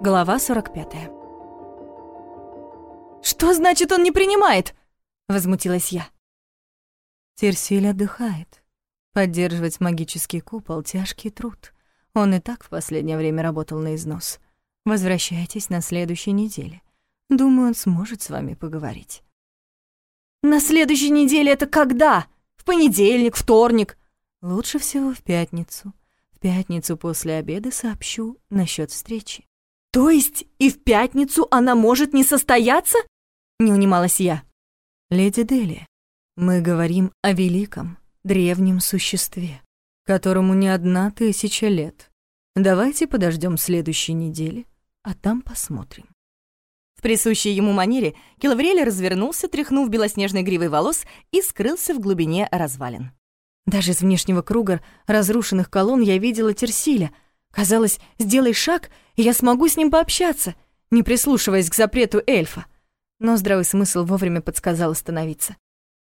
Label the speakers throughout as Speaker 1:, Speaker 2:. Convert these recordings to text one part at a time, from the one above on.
Speaker 1: Глава 45. «Что значит, он не принимает?» — возмутилась я.
Speaker 2: Терсиль отдыхает. Поддерживать магический купол — тяжкий труд. Он и так в последнее время работал на износ. Возвращайтесь на следующей неделе. Думаю, он сможет с вами поговорить.
Speaker 1: «На следующей неделе это когда? В понедельник, вторник?»
Speaker 2: «Лучше всего в пятницу. В пятницу после обеда сообщу насчет встречи».
Speaker 1: «То есть и в пятницу она может не состояться?» Не унималась я.
Speaker 2: «Леди Дели, мы говорим о великом, древнем существе, которому не одна тысяча лет. Давайте подождем следующей недели, а там посмотрим».
Speaker 1: В присущей ему манере Келавриэль развернулся, тряхнув белоснежной гривой волос и скрылся в глубине развалин. Даже из внешнего круга разрушенных колонн я видела Терсиля. Казалось, сделай шаг, и я смогу с ним пообщаться, не прислушиваясь к запрету эльфа. Но здравый смысл вовремя подсказал остановиться.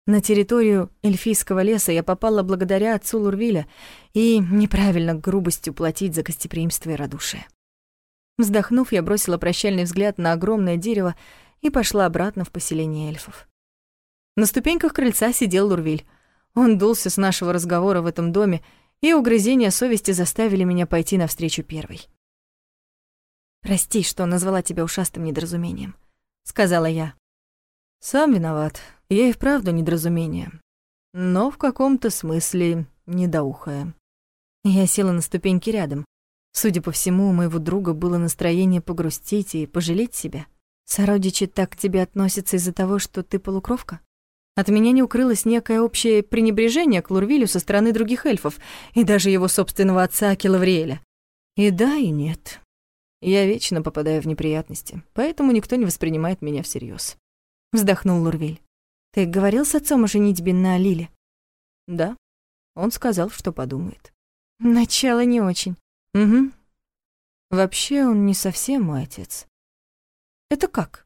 Speaker 1: На территорию эльфийского леса я попала благодаря отцу Лурвиля и неправильно грубостью платить за гостеприимство и радушие. Вздохнув, я бросила прощальный взгляд на огромное дерево и пошла обратно в поселение эльфов. На ступеньках крыльца сидел Лурвиль. Он дулся с нашего разговора в этом доме, и угрызения совести заставили меня пойти навстречу первой. «Прости, что назвала тебя ушастым недоразумением», — сказала я.
Speaker 2: «Сам виноват. Я и вправду недоразумение. Но в каком-то смысле недоухая».
Speaker 1: Я села на ступеньки рядом. Судя по всему, у моего друга было настроение погрустить и пожалеть себя. Сородичи так к тебе относятся из-за того, что ты полукровка? От меня не укрылось некое общее пренебрежение к Лурвилю со стороны других эльфов и даже его собственного отца Келавриэля.
Speaker 2: И да, и нет. Я вечно попадаю в неприятности, поэтому никто не воспринимает меня всерьез.
Speaker 1: Вздохнул Лурвиль. Ты говорил с отцом о женитьбе на Лиле?
Speaker 2: Да. Он сказал, что подумает.
Speaker 1: Начало не очень.
Speaker 2: Угу. Вообще он не совсем мой отец.
Speaker 1: Это как?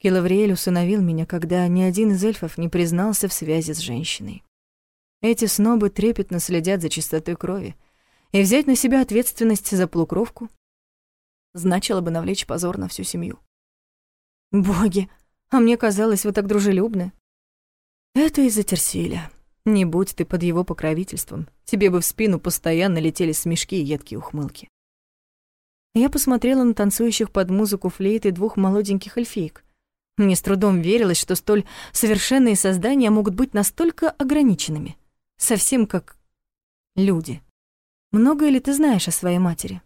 Speaker 2: Келавриэль усыновил меня, когда ни один из эльфов не признался в связи с женщиной. Эти снобы трепетно следят за чистотой крови, и взять на себя ответственность за полукровку значило бы навлечь позор на всю семью.
Speaker 1: Боги, а мне казалось, вы так дружелюбны.
Speaker 2: Это из-за Терсиля. Не будь ты под его покровительством, тебе бы в спину постоянно летели смешки и едкие ухмылки.
Speaker 1: Я посмотрела на танцующих под музыку флейты двух молоденьких эльфиек. Мне с трудом верилось, что столь совершенные создания могут быть настолько ограниченными. Совсем как люди. Многое ли ты знаешь о своей матери?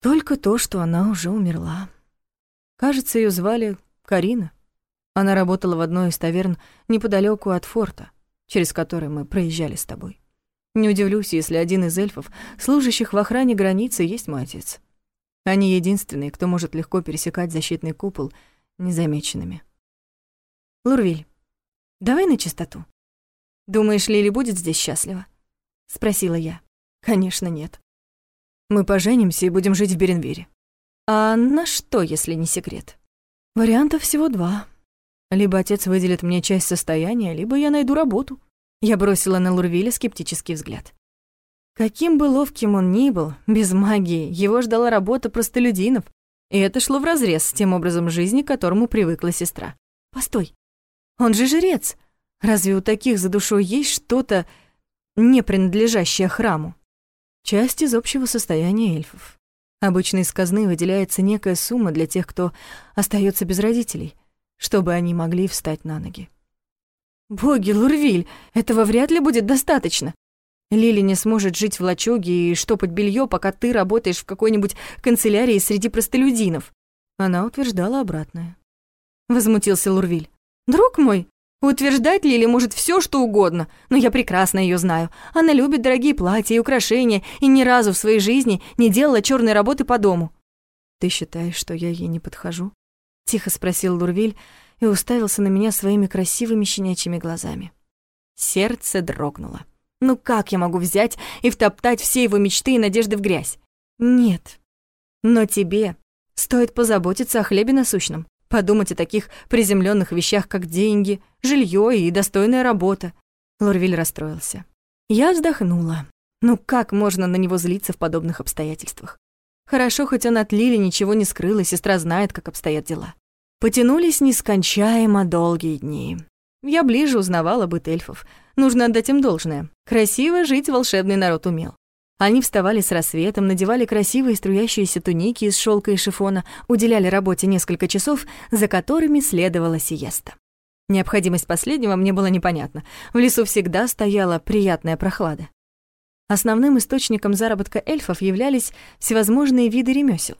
Speaker 2: Только то, что она уже умерла. Кажется, ее звали Карина. Она работала в одной из таверн неподалеку от форта через который мы проезжали с тобой. Не удивлюсь, если один из эльфов, служащих в охране границы, есть мой отец. Они единственные, кто может легко пересекать защитный купол незамеченными.
Speaker 1: Лурвиль, давай на чистоту. Думаешь, Лили будет здесь счастлива? Спросила я.
Speaker 2: Конечно, нет. Мы поженимся и будем жить в Беренвере.
Speaker 1: А на что, если не секрет?
Speaker 2: Вариантов всего два. Либо отец выделит мне часть состояния, либо я найду работу.
Speaker 1: Я бросила на Лурвиля скептический взгляд. Каким бы ловким он ни был, без магии его ждала работа простолюдинов, и это шло вразрез с тем образом жизни, к которому привыкла сестра. Постой, он же жрец. Разве у таких за душой есть что-то, не принадлежащее храму?
Speaker 2: Часть из общего состояния эльфов. Обычно из казны выделяется некая сумма для тех, кто остается без родителей чтобы они могли встать на ноги.
Speaker 1: «Боги, Лурвиль, этого вряд ли будет достаточно. Лили не сможет жить в лачуге и штопать белье, пока ты работаешь в какой-нибудь канцелярии среди простолюдинов».
Speaker 2: Она утверждала обратное.
Speaker 1: Возмутился Лурвиль. «Друг мой, утверждать Лили может все, что угодно, но я прекрасно ее знаю. Она любит дорогие платья и украшения и ни разу в своей жизни не делала черной работы по дому».
Speaker 2: «Ты считаешь, что я ей не подхожу?»
Speaker 1: — тихо спросил Лурвиль и уставился на меня своими красивыми щенячьими глазами. Сердце дрогнуло. Ну как я могу взять и втоптать все его мечты и надежды в грязь? Нет. Но тебе стоит позаботиться о хлебе насущном, подумать о таких приземленных вещах, как деньги, жилье и достойная работа. Лурвиль расстроился. Я вздохнула. Ну как можно на него злиться в подобных обстоятельствах? Хорошо, хоть он от Лили ничего не скрыл, и сестра знает, как обстоят дела. Потянулись нескончаемо долгие дни. Я ближе узнавала быт эльфов. Нужно отдать им должное. Красиво жить волшебный народ умел. Они вставали с рассветом, надевали красивые струящиеся туники из шелка и шифона, уделяли работе несколько часов, за которыми следовала сиеста. Необходимость последнего мне было непонятна. В лесу всегда стояла приятная прохлада. Основным источником заработка эльфов являлись всевозможные виды ремесел.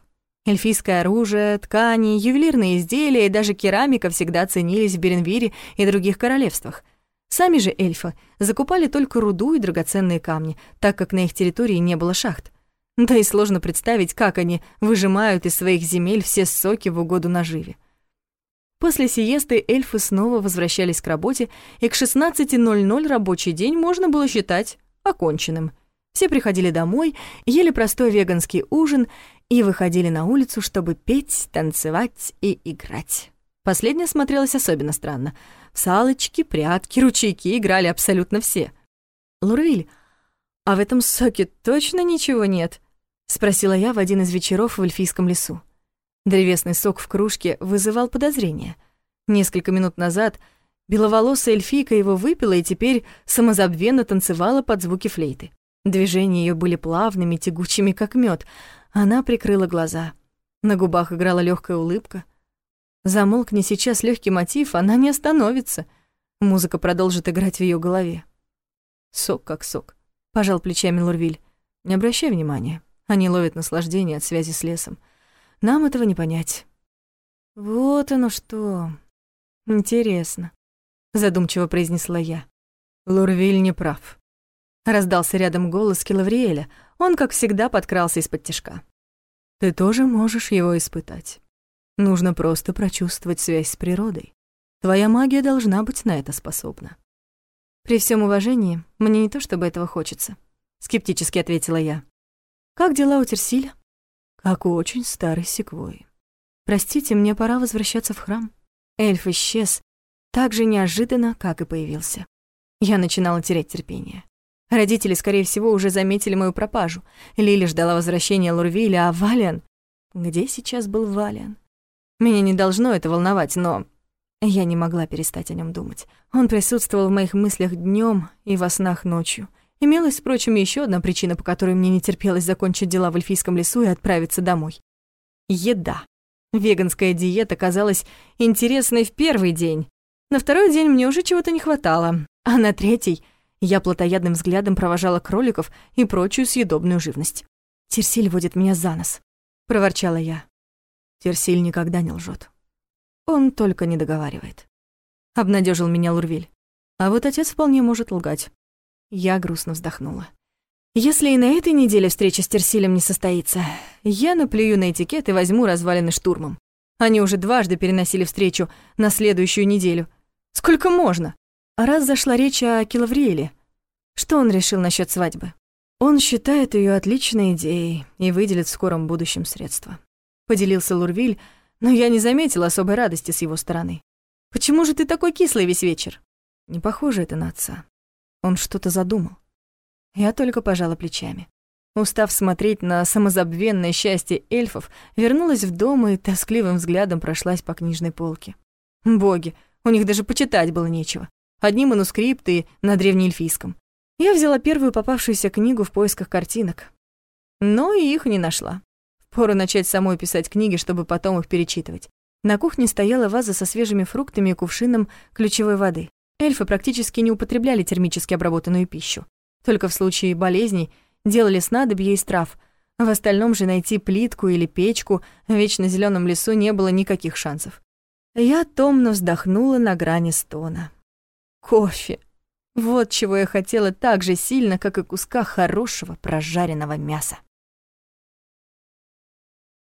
Speaker 1: Эльфийское оружие, ткани, ювелирные изделия и даже керамика всегда ценились в Беренвире и других королевствах. Сами же эльфы закупали только руду и драгоценные камни, так как на их территории не было шахт. Да и сложно представить, как они выжимают из своих земель все соки в угоду наживе. После сиесты эльфы снова возвращались к работе, и к 16.00 рабочий день можно было считать оконченным. Все приходили домой, ели простой веганский ужин и выходили на улицу, чтобы петь, танцевать и играть. Последнее смотрелось особенно странно — в салочки, прятки, ручейки играли абсолютно все. «Лурвиль, а в этом соке точно ничего нет?» — спросила я в один из вечеров в эльфийском лесу. Древесный сок в кружке вызывал подозрения. Несколько минут назад беловолосая эльфийка его выпила и теперь самозабвенно танцевала под звуки флейты. Движения ее были плавными, тягучими, как мед. Она прикрыла глаза. На губах играла легкая улыбка. Замолкни сейчас легкий мотив, она не остановится. Музыка продолжит играть в ее голове. Сок как сок. Пожал плечами Лурвиль. Не обращай внимания. Они ловят наслаждение от связи с лесом. Нам этого не понять. Вот оно что. Интересно. Задумчиво произнесла я. Лурвиль не прав. Раздался рядом голос Килавриэля. Он, как всегда, подкрался из-под тишка. Ты тоже можешь его испытать. Нужно просто прочувствовать связь с природой. Твоя магия должна быть на это способна. При всем уважении, мне не то чтобы этого хочется, скептически ответила я. Как дела у Терсиля? Как у очень старой секвойи. Простите, мне пора возвращаться в храм. Эльф исчез так же неожиданно, как и появился. Я начинала терять терпение. Родители, скорее всего, уже заметили мою пропажу. Лили ждала возвращения Лурвиля, а Валиан... Где сейчас был Валиан? Меня не должно это волновать, но я не могла перестать о нем думать. Он присутствовал в моих мыслях днем и во снах ночью. Имелась, впрочем, еще одна причина, по которой мне не терпелось закончить дела в эльфийском лесу и отправиться домой. Еда. Веганская диета казалась интересной в первый день. На второй день мне уже чего-то не хватало, а на третий я плотоядным взглядом провожала кроликов и прочую съедобную живность. «Терсиль водит меня за нос», — проворчала я. Терсиль никогда не лжет. Он только не договаривает. Обнадежил меня Лурвиль. А вот отец вполне может лгать. Я грустно вздохнула. Если и на этой неделе встреча с Терсилем не состоится, я наплюю на этикет и возьму развалины штурмом. Они уже дважды переносили встречу на следующую неделю. Сколько можно? А раз зашла речь о Килавриэле, что он решил насчет свадьбы? Он считает ее отличной идеей и выделит в скором будущем средства поделился Лурвиль, но я не заметила особой радости с его стороны. «Почему же ты такой кислый весь вечер?» Не похоже это на отца. Он что-то задумал. Я только пожала плечами. Устав смотреть на самозабвенное счастье эльфов, вернулась в дом и тоскливым взглядом прошлась по книжной полке. Боги, у них даже почитать было нечего. Одни манускрипты на древнеэльфийском. Я взяла первую попавшуюся книгу в поисках картинок. Но и их не нашла. Пора начать самой писать книги, чтобы потом их перечитывать. На кухне стояла ваза со свежими фруктами и кувшином ключевой воды. Эльфы практически не употребляли термически обработанную пищу. Только в случае болезней делали снадобья из трав. В остальном же найти плитку или печку в вечно зеленом лесу не было никаких шансов. Я томно вздохнула на грани стона. Кофе. Вот чего я хотела так же сильно, как и куска хорошего прожаренного мяса.